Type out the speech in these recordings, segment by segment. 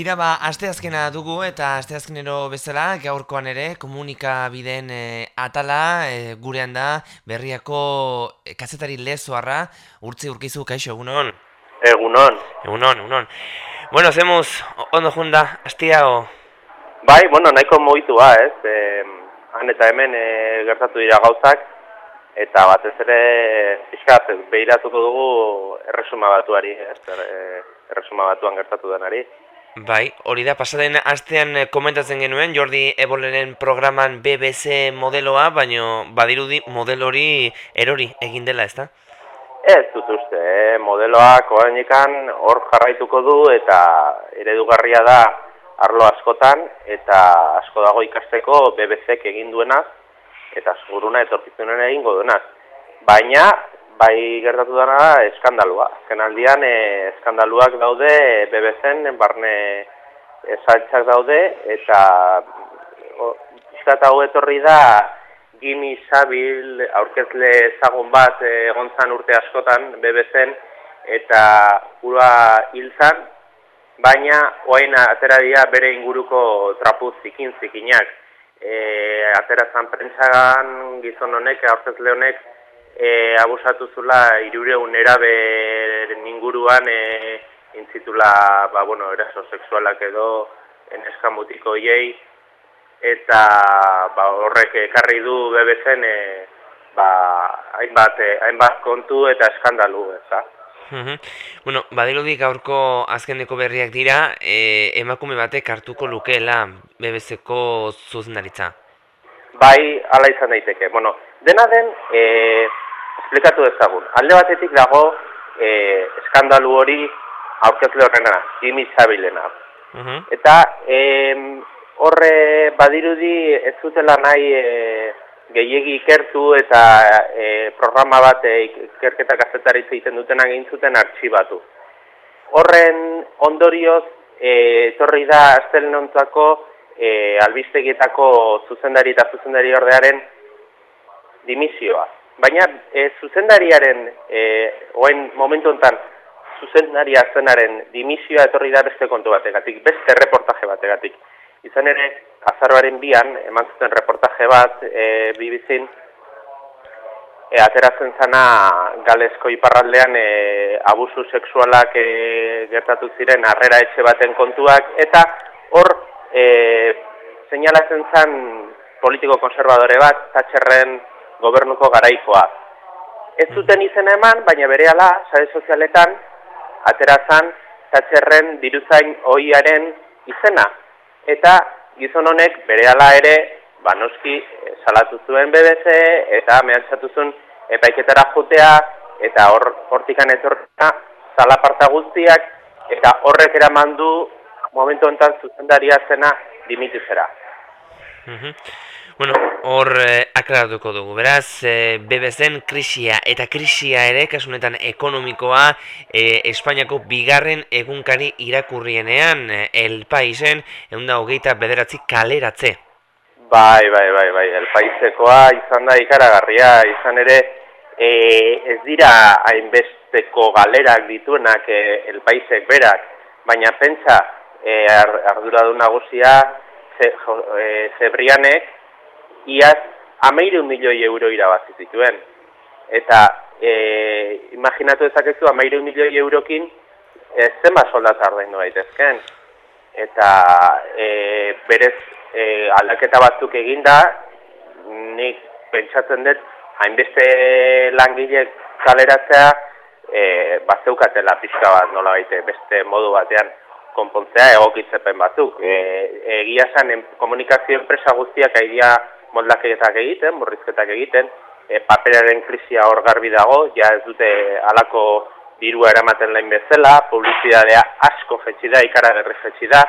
Tira ba, asteazkena dugu eta asteazkenero bezala gaurkoan ere komunikabideen e, atala e, gurean da berriako e, kazetari lezoarra urtzi urkizu kaixo, egunon? Egunon. Egunon, egunon. Bueno, zemuz, ondo junda, astia o? Bai, bueno, nahiko mogitua, ez? E, han eta hemen e, gertatu dira gauzak eta batez ere pixkat behiratuko dugu erresuma batuari, ez? E, erresuma batuan gertatu denari. Bai, hori da, pasaden astean eh, komentatzen genuen, Jordi Ebolenen programan BBC modeloa, baino badirudi model hori erori egin dela, ezta? Ez dut uste, eh? modeloak orainikan hor jarraituko du eta eredugarria da arlo askotan eta asko dago ikasteko BBCek egin duena eta seguruna etorkizunen egingo duena. Baina bai gertatu dena da eskandalua. Azken aldian e, eskandaluak daude BBC-en barne esaltzak daude eta izkat hau etorri da Gini Sabil aurkezle ezagun bat egon zan urte askotan BBC-en eta ura hil zan, baina oain atera dira bere inguruko trapu zikin zikinak. E, atera zan prentsagan gizon honek, aurkezle honek, e, abusatu zula irureun erabe inguruan e, intzitula ba, bueno, eraso sexualak edo eneska mutiko iei eta ba, horrek ekarri du bebezen e, ba, hainbat, e, hainbat kontu eta eskandalu eta. Bueno, badirudi gaurko azkeneko berriak dira, e, emakume batek hartuko lukeela BBC-ko zuzendaritza. Bai, ala izan daiteke. Bueno, dena den, e, esplikatu ezagun. Alde batetik dago e, eskandalu hori aurkezle horrena, Jimmy Sabilena. Uh Eta e, horre badirudi ez zutela nahi e, gehiegi ikertu eta e, programa bat e, ikerketa gazetaritza egiten dutena egin zuten artxibatu. Horren ondorioz, e, etorri da astelenontzako e, albistegietako zuzendari eta zuzendari ordearen dimisioa. Baina e, zuzendariaren, e, oen momentu enten, zuzendaria zenaren dimisioa etorri da beste kontu bategatik, beste reportaje bategatik. Izan ere, azaroaren bian, eman zuten reportaje bat, e, bibizin, e, ateratzen zana galesko iparraldean e, abusu sexualak e, gertatu ziren harrera etxe baten kontuak, eta hor, e, seinalatzen zan politiko konservadore bat, tatxerren gobernuko garaikoa. Ez zuten izen eman, baina berehala sare sozialetan aterazan tatxerren diruzain ohiaren izena. Eta gizon honek berehala ere, ba noski salatu zuen BBC eta mehatxatu zuen epaiketara jotea eta hor hortikan etorrena salaparta guztiak eta horrek eraman du momentu honetan zuzendaria zena dimitizera. Mm Bueno, hor eh, aklaratuko dugu, beraz, eh, BBCen krisia eta krisia ere, kasunetan ekonomikoa, eh, Espainiako bigarren egunkari irakurrienean, eh, el paisen, egun da hogeita bederatzi kaleratze. Bai, bai, bai, bai, el paisekoa izan da ikaragarria, izan ere, eh, ez dira hainbesteko galerak dituenak eh, el paisek berak, baina pentsa, eh, arduradu nagusia, ze, eh, zebrianek, iaz ameireun milioi euro irabazi zituen. Eta e, imaginatu ezakezu ameireun milioi eurokin e, zenba soldata ardaindu daitezken. Eta e, berez e, aldaketa batzuk eginda, nik pentsatzen dut, hainbeste langilek kaleratzea, e, bat zeukatela pixka bat nola baite, beste modu batean konpontzea egokitzepen batzuk. E, egia zen, komunikazio enpresa guztiak aidea moldaketak egiten, murrizketak egiten, e, paperaren krisia hor garbi dago, ja ez dute alako dirua eramaten lain bezala, publizidadea asko jetxi da, ikaragarri jetxi da,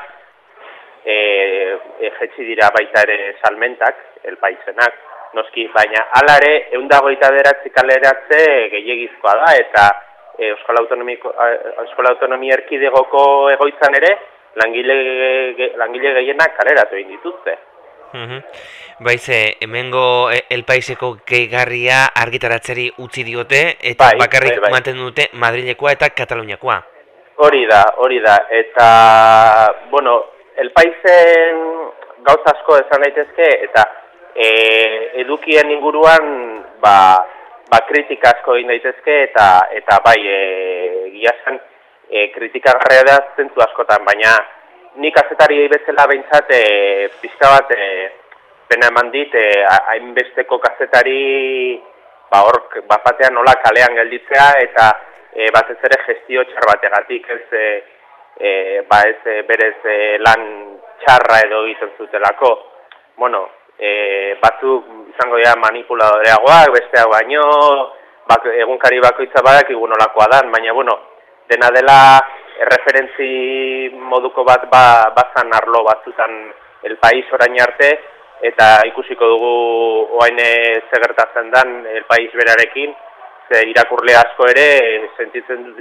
e, e, jetxi dira baita ere salmentak, el paisenak, noski, baina alare, eundagoita beratzi kaleratze gehiagizkoa da, eta e, Euskal, Euskal Autonomia Erkidegoko egoitzan ere, langile, langile gehienak kaleratu egin dituzte. Mm Baize, hemengo e, el paiseko gehigarria argitaratzeri utzi diote eta bai, bakarrik bai, bai. dute Madrilekoa eta Kataluniakoa. Hori da, hori da. Eta, bueno, el paisen gauza asko esan daitezke, eta e, edukien inguruan, ba, ba kritika asko egin daitezke, eta, eta bai, e, gila zen, e, kritika garria da zentu askotan, baina nik azetari bezala behintzat, e, pizka bat, e, pena eman dit, e, hainbesteko kazetari, ba, hor, bat batean nola kalean gelditzea, eta, e, batez ere gestio txar bategatik ez e, e, ba ez berez e, lan txarra edo egiten zutelako. Bueno e, batzuk izango dira manipuladoreagoak besteak baino bak, egunkari bakoitza badak igun olakoa dan baina bueno dena dela referentzi moduko bat ba, bazan arlo batzutan el país orain arte eta ikusiko dugu oain zegertatzen dan el país berarekin ze irakurle asko ere sentitzen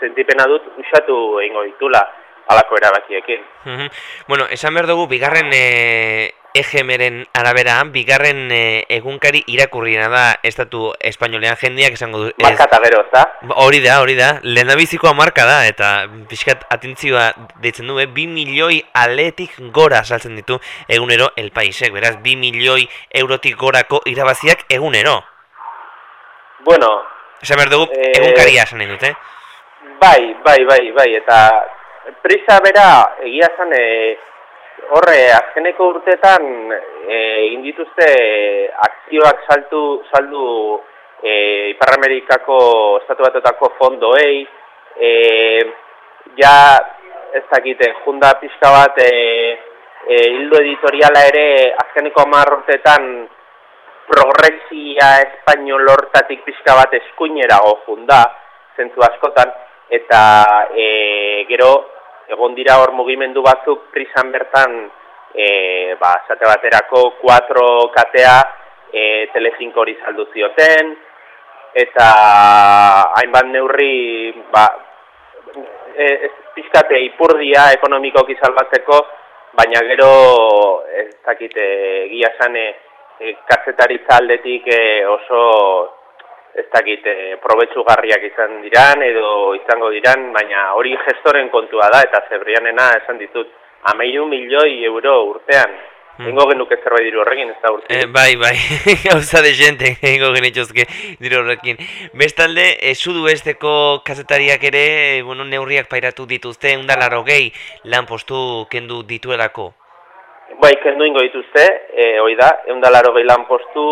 sentipena dut usatu eingo ditula alako erabakiekin. Mm Bueno, esan behar dugu, bigarren e, EGMren arabera, bigarren e, egunkari irakurriena da estatu espainolean jendeak esango du... Markata gero, ez da? Hori da, hori da. Lehendabizikoa marka da, eta pixkat atentzioa deitzen du, eh? bi milioi aletik gora saltzen ditu egunero el paisek. Beraz, bi milioi eurotik gorako irabaziak egunero. Bueno... Esan behar dugu, eh, egun karia esan dut, eh? Bai, bai, bai, bai, eta prisa bera, egia zan, e, horre, azkeneko urtetan, e, indituzte akzioak saltu, saldu e, Ipar Amerikako estatu batotako fondoei, e, ja, ez dakite, junda pixka bat, e, e, hildo editoriala ere, azkeneko amar urtetan, progresia espainol hortatik pixka bat eskuinera gojun da, zentzu askotan, eta e, gero, egon dira hor mugimendu batzuk prisan bertan, e, ba, zate baterako 4 katea e, telefinko hori saldu zioten, eta hainbat neurri, ba, e, pixkate ipurdia ekonomikoki salbatzeko, baina gero, ez dakite, gia zane, e, kazetaritza aldetik e, oso ez dakit e, probetsugarriak izan diran edo izango diran, baina hori gestoren kontua da eta zebrianena esan ditut ameiru milioi euro urtean. Hmm. Ingo genuke zerbait diru horrekin, ez da urte. Eh, bai, bai, gauza de gente, ingo genitxozke diru horrekin. Bestalde, e, sudu esteko kazetariak ere, bueno, neurriak pairatu dituzte, undalaro gehi lan postu kendu dituelako. Bai, kendu ingo dituzte, e, hoi da, eundalaro gehilan postu,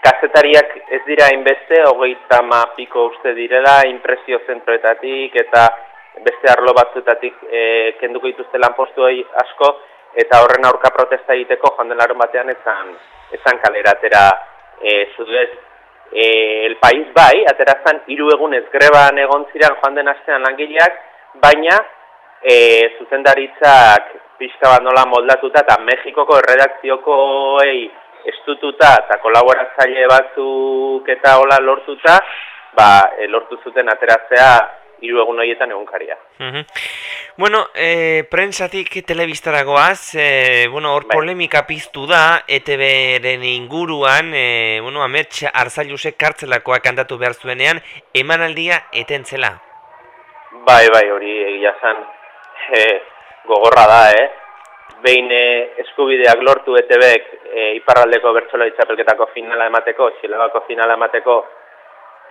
kazetariak ez dira inbeste, hogeita ma piko uste direla, impresio zentroetatik eta beste arlo batzutatik e, kenduko dituzte lan postu asko, eta horren aurka protesta egiteko joan den batean ezan, ezan kaleratera e, zuduez. E, el país bai, aterazan hiru egunez greban egon ziren joan den astean langileak, baina e, zuzendaritzak pixka bat nola moldatuta eta Mexikoko erredakziokoei estututa eta kolaboratzaile batzuk eta hola lortuta, ba, e, lortu zuten ateratzea hiru egun horietan egunkaria. Mm Bueno, e, prensatik telebistaragoaz, e, bueno, hor bai. polemika piztu da, ETB-ren inguruan, e, bueno, amets arzailusek kartzelakoak kantatu behar zuenean, emanaldia etentzela. Bai, bai, hori egia zan, e, gogorra da, eh? Behin eh, eskubideak lortu ETBek eh, iparraldeko bertsola ditzapelketako finala emateko, txilagako finala emateko,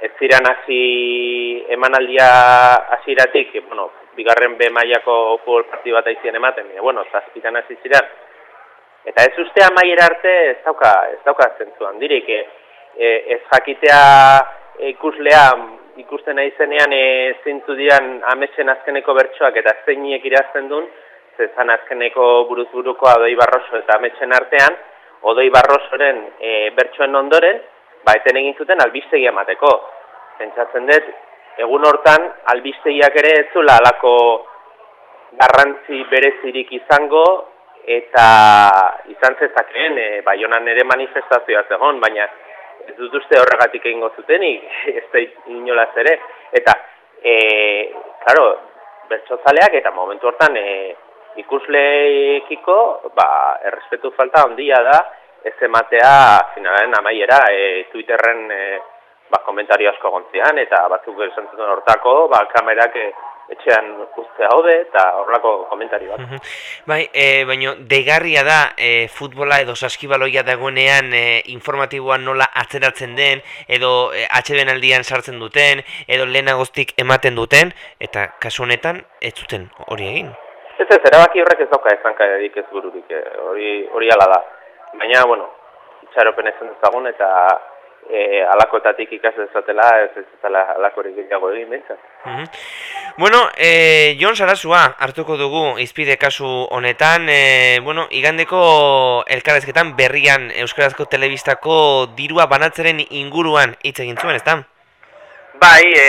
ez ziren hasi emanaldia hasiratik, bueno, bigarren B mailako futbol parti bat aizien ematen, e, bueno, zazpitan hasi ziren. Eta ez uste amaiera arte ez dauka, ez dauka zentzuan, dirik, e, ez jakitea ikuslea ikusten nahi zenean e, zintzu dian ametsen azkeneko bertsoak eta zeiniek irazten duen, zezan azkeneko buruz buruko adoi barroso eta ametsen artean, odoi barrosoren e, bertsoen ondoren, ba, eten egin zuten albistegi emateko. Pentsatzen dut, egun hortan, albistegiak ere ez zula alako garrantzi berezirik izango, eta izan zezakeen, e, baionan ere manifestazioa zegoen, baina ez dut uste horregatik egingo zutenik, ez da inolaz ere. Eta, e, claro, bertsotzaleak eta momentu hortan e, ikusleekiko, ba, errespetu falta ondia da, ez ematea finalen amaiera e, Twitterren e, ba, komentario asko gontzian, eta batzuk esan zuten hortako, ba, kamerak e, etxean uste haude eta horrelako komentari bat. Bai, e, baina degarria da e, futbola edo saskibaloia dagoenean e, informatiboan nola atzeratzen den, edo e, atxeden aldian sartzen duten, edo lehenagoztik ematen duten, eta kasu honetan ez zuten hori egin. Ez ez, erabaki horrek ez dauka ezanka edik ez bururik, hori, hori ala da. Baina, bueno, itxaropen ezen ezagun eta e, alakoetatik ikas dezatela, ez ez dela alakorik gehiago egin bintzen. Mm Bueno, e, Jon Sarasua hartuko dugu izpide kasu honetan, e, bueno, igandeko elkarrezketan berrian Euskarazko Telebistako dirua banatzeren inguruan hitz egin zuen, ezta? Bai, e,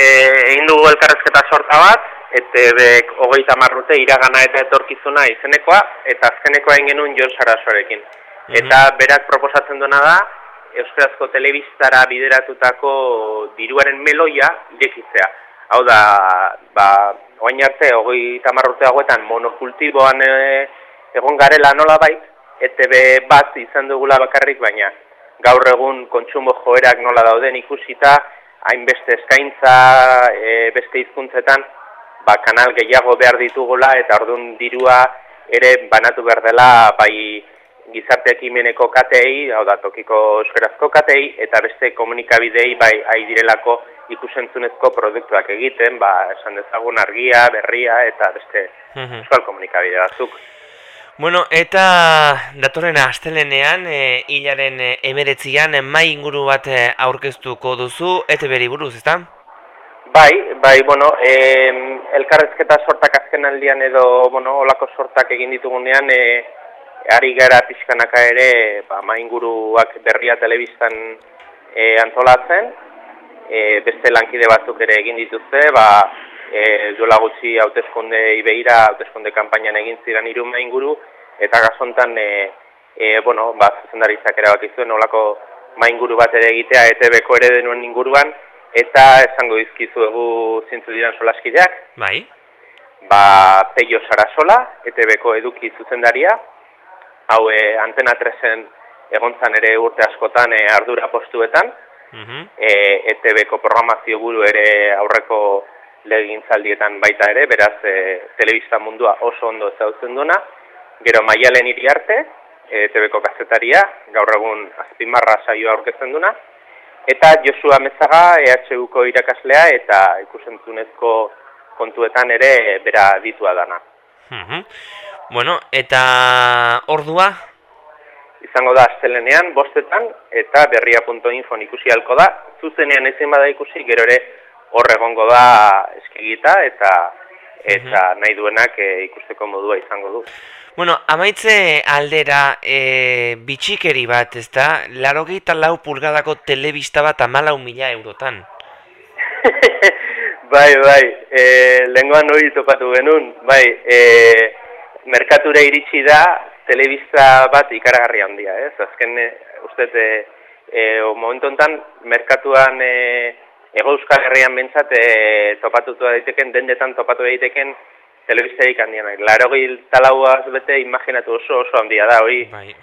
egin dugu elkarrezketa sorta bat, ETBek hogeita marrute iragana eta etorkizuna izenekoa, eta azkenekoa egin genuen Jon Sarasuarekin. Mhm. Eta berak proposatzen duena da, Euskarazko telebistara bideratutako diruaren meloia irekitzea. Hau da, ba, oain arte, hogei tamarrurte hauetan monokultiboan e, egon garela nola bait, ETB bat izan dugula bakarrik, baina gaur egun kontsumo joerak nola dauden ikusita, hainbeste eskaintza, e, beste hizkuntzetan, ba, kanal gehiago behar ditugula, eta orduan dirua ere banatu behar dela, bai, gizarte ekimeneko katei, hau da tokiko euskarazko katei, eta beste komunikabidei bai ai direlako ikusentzunezko produktuak egiten, ba, esan dezagun argia, berria, eta beste euskal komunikabide batzuk. Bueno, eta datorren astelenean, e, hilaren e, emeretzian, mai inguru bat aurkeztuko duzu, ete beri buruz, ezta? Bai, bai, bueno, e, elkarrezketa sortak azken aldian edo, bueno, olako sortak egin ditugunean, e, ari gara pixkanaka ere ba, mainguruak berria telebistan e, antolatzen, e, beste lankide batzuk ere egin dituzte, ba, e, duela gutxi hautezkonde ibeira, hautezkonde kampainan egin ziren iru mainguru, eta gazontan, e, e, bueno, ba, zuzendaritzak erabakizuen olako mainguru bat ere egitea ETB-ko ere denuen inguruan, eta esango dizkizu egu zintzu diran solaskideak. Bai. Ba, Peio Sarasola, ETB-ko eduki zuzendaria, hau e, antena tresen egontzan ere urte askotan e, ardura postuetan, mm -hmm. e, ETB-ko programazio buru ere aurreko legintzaldietan baita ere, beraz e, telebista mundua oso ondo ezautzen duna, gero maialen iri arte, ETB-ko kazetaria, gaur egun azpimarra saioa aurkezten duna, eta Josua Mezaga, EHU-ko irakaslea, eta ikusentzunezko kontuetan ere bera ditua dana. Mm Bueno, eta ordua? Izango da astelenean, bostetan, eta berria.info ikusi halko da. Zuzenean ezin bada ikusi, gero ere hor egongo da eskegita, eta eta nahi duenak e, ikusteko modua izango du. Bueno, amaitze aldera e, bitxikeri bat, ez da? Laro lau pulgadako telebista bat amalau mila eurotan. bai, bai, e, lenguan hori topatu genuen, bai, e, merkatura iritsi da telebista bat ikaragarri handia, ez? Azken e, uste e, e, momentu hontan merkatuan e, Ego Euskal Herrian bentsat e, topatutu daiteken, dendetan topatu daiteken telebistarik handienak. Laro gil talauaz bete imaginatu oso oso handia da, hori. Bai,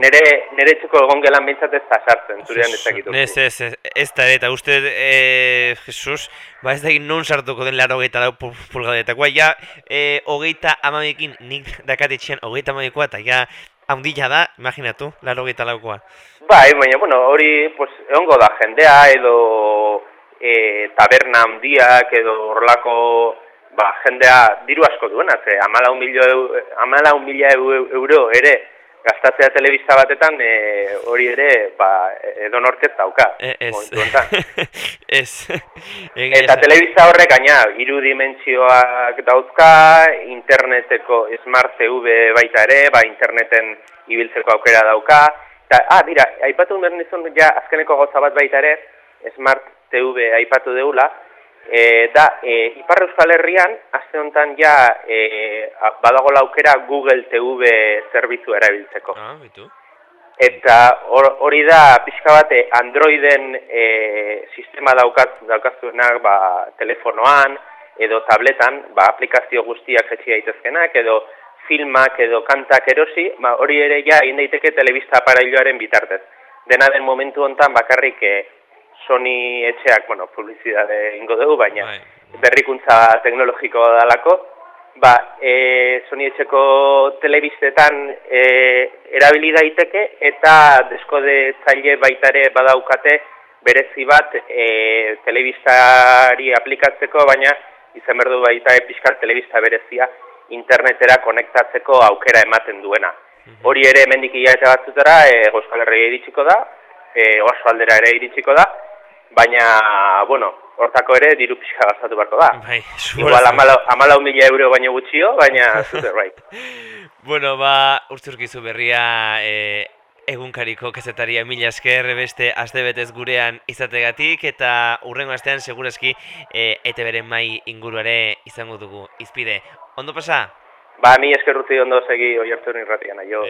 nere, nere txuko egon gelan bintzat ez da sartzen, zurean ez dakitu. Ez, ez, ez, ez da, eta uste, e, Jesus, ba ez da egin non sartuko den laro gehieta lau pulgadetakoa, ja, e, hogeita amamekin nik dakatetxean hogeita amamekoa, eta ja, handila da, imaginatu, laro gehieta laukoa. Bai, baina, bueno, hori, pues, egongo da jendea, edo e, taberna handiak, edo horrelako ba, jendea diru asko duena, ze amala un, amala un mila euro ere gastatzea telebista batetan e, hori ere ba, edo norkez dauka. E, ez, ez. Eta telebista horrek gaina hiru dimentsioak dauzka, interneteko Smart TV baita ere, ba, interneten ibiltzeko aukera dauka. Eta, ah, mira, aipatu behar nizun, ja, azkeneko goza bat baita ere, Smart TV aipatu deula, E, da, e, Ipar Euskal Herrian, azte honetan ja e, badago laukera Google TV zerbitzu erabiltzeko. Ah, bitu. Eta hori da, pixka bat, Androiden e, sistema daukaz, daukazuenak ba, telefonoan edo tabletan, ba, aplikazio guztiak etxi daitezkenak, edo filmak edo kantak erosi, ba, hori ere ja, indaiteke telebista aparailoaren bitartez. Dena den momentu hontan bakarrik e, Sony etxeak, bueno, publizidade ingo dugu, baina bai, berrikuntza teknologiko dalako, ba, e, Sony etxeko telebistetan e, erabili daiteke eta deskode zaile baita ere badaukate berezi bat e, telebistari aplikatzeko, baina izan berdu baita e, telebista berezia internetera konektatzeko aukera ematen duena. Mhm. Hori ere mendik hilabete batzutara e, Euskal Herria iritsiko da, e, oso aldera ere iritsiko da, baina, bueno, hortako ere diru pixka gastatu barko da. Bai, Igual amalau mila euro baino gutxio, baina zute, right. bueno, ba, urtzurkizu berria e, egunkariko kezetaria mila esker beste aste betez gurean izategatik eta urrengo astean segurazki e, ete beren mai inguruare izango dugu. Izpide, ondo pasa? Ba, mi esker urti ondo segi oi hartu irratian, aio.